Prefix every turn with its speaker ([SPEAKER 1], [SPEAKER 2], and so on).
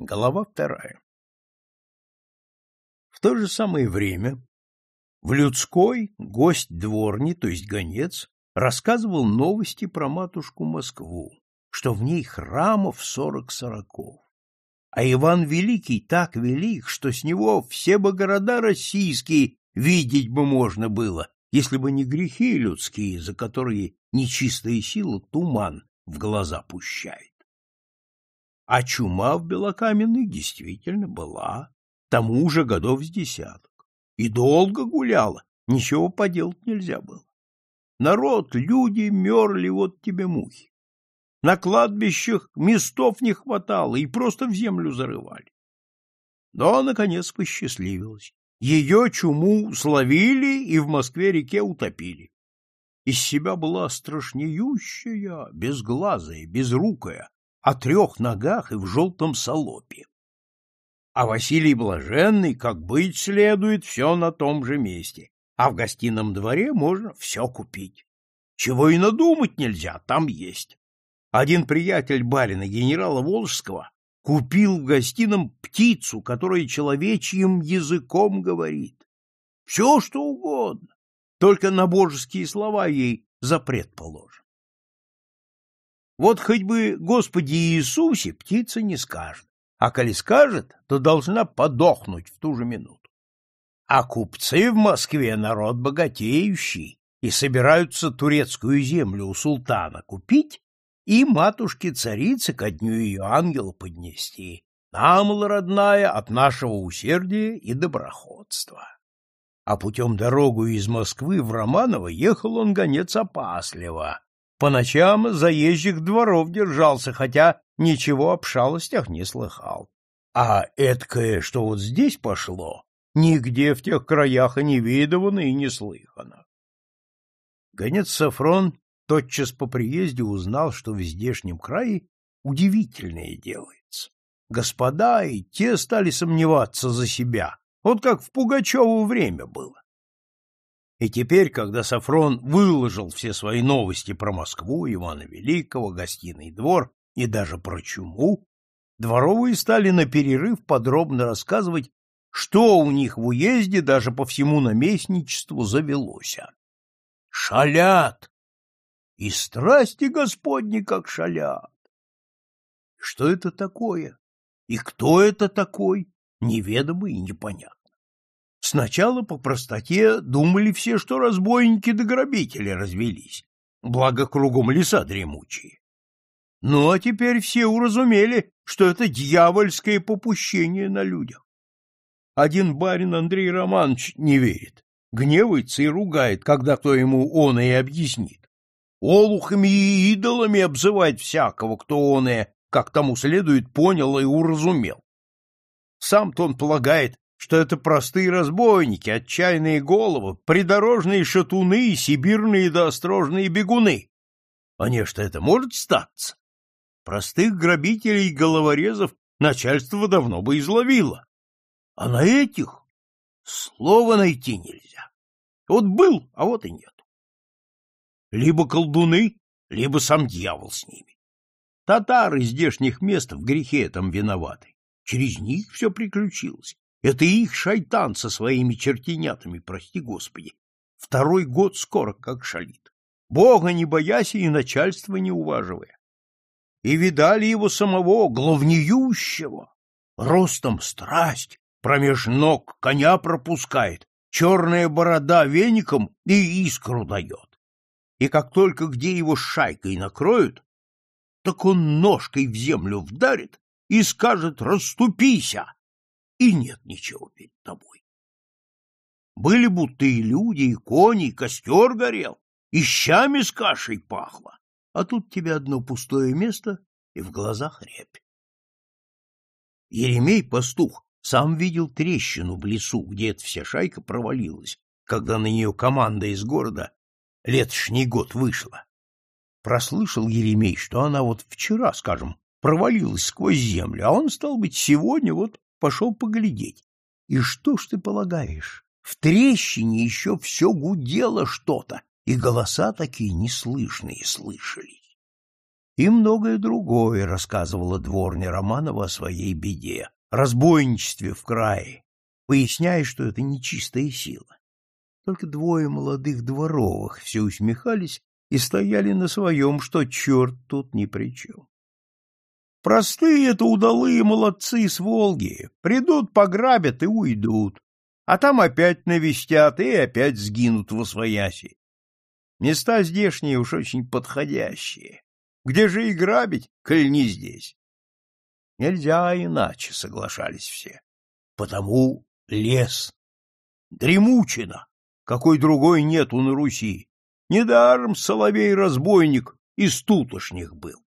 [SPEAKER 1] Глава вторая. В то же самое время в людской гость дворни, то есть гонец, рассказывал новости про матушку Москву, что в ней храмов сорок сороков. А Иван Великий так велик, что с него все бы города российские видеть бы можно было, если бы не грехи людские, за которые нечистая сила туман в глаза пущает. А чума в Белокаменной действительно была, тому же годов с десяток. И долго гуляла, ничего поделать нельзя было. Народ, люди мерли, вот тебе мухи. На кладбищах местов не хватало, и просто в землю зарывали. Но, наконец, посчастливилось. Ее чуму словили и в Москве-реке утопили. Из себя была страшнеющая, безглазая, безрукая, о трех ногах и в желтом салопе. А Василий Блаженный, как быть следует, все на том же месте, а в гостином дворе можно все купить. Чего и надумать нельзя, там есть. Один приятель барина генерала Волжского купил в гостином птицу, которая человечьим языком говорит. Все, что угодно, только на божеские слова ей запрет положен. Вот хоть бы Господи Иисусе птица не скажет, а коли скажет, то должна подохнуть в ту же минуту. А купцы в Москве народ богатеющий и собираются турецкую землю у султана купить и матушке-царице ко дню ее ангела поднести. Нам, родная, от нашего усердия и доброходства. А путем дорогу из Москвы в Романово ехал он гонец опасливо, по ночам заезжих дворов держался, хотя ничего об шалостях не слыхал. А эткое, что вот здесь пошло, нигде в тех краях и не видовано, и не слыхано. Гонец Сафрон тотчас по приезде узнал, что в здешнем крае удивительное делается. Господа и те стали сомневаться за себя, вот как в Пугачеву время было. И теперь, когда Сафрон выложил все свои новости про Москву, Ивана Великого, гостиный двор и даже про чуму, дворовые стали на перерыв подробно рассказывать, что у них в уезде даже по всему наместничеству завелось. Шалят! И страсти Господни как шалят! Что это такое? И кто это такой? Неведомо и непонятно. Сначала по простоте думали все, что разбойники да грабители развелись, благо кругом леса дремучие. Ну, а теперь все уразумели, что это дьявольское попущение на людях. Один барин Андрей Романович не верит, гневается и ругает, когда кто ему он и объяснит. Олухами и идолами обзывает всякого, кто он и, как тому следует, понял и уразумел. Сам-то он полагает, что это простые разбойники, отчаянные головы, придорожные шатуны, сибирные да бегуны. А не что это может статься? Простых грабителей и головорезов начальство давно бы изловило. А на этих слова найти нельзя. Вот был, а вот и нет. Либо колдуны, либо сам дьявол с ними. Татары здешних мест в грехе этом виноваты. Через них все приключилось. Это их шайтан со своими чертенятами, прости господи. Второй год скоро как шалит. Бога не боясь и начальства не уваживая. И видали его самого, главнеющего. Ростом страсть, промеж ног коня пропускает, черная борода веником и искру дает. И как только где его шайкой накроют, так он ножкой в землю вдарит и скажет «Раступися!» И нет ничего перед тобой. Были будто и люди, и кони, и костер горел, и щами с кашей пахло, а тут тебе одно пустое место и в глазах рябь. Еремей, пастух, сам видел трещину в лесу, где эта вся шайка провалилась, когда на нее команда из города летошний год вышла. Прослышал Еремей, что она вот вчера, скажем, провалилась сквозь землю, а он, стал быть, сегодня вот пошел поглядеть. И что ж ты полагаешь? В трещине еще все гудело что-то, и голоса такие неслышные слышались. И многое другое рассказывала дворня Романова о своей беде, разбойничестве в крае, поясняя, что это нечистая сила. Только двое молодых дворовых все усмехались и стояли на своем, что черт тут ни при чем. Простые это удалые молодцы с Волги. Придут, пограбят и уйдут. А там опять навестят и опять сгинут во свояси. Места здешние уж очень подходящие. Где же и грабить, коль не здесь? Нельзя иначе, соглашались все. Потому лес. Дремучина, какой другой нету на Руси. Недаром Соловей-разбойник из тутошних был.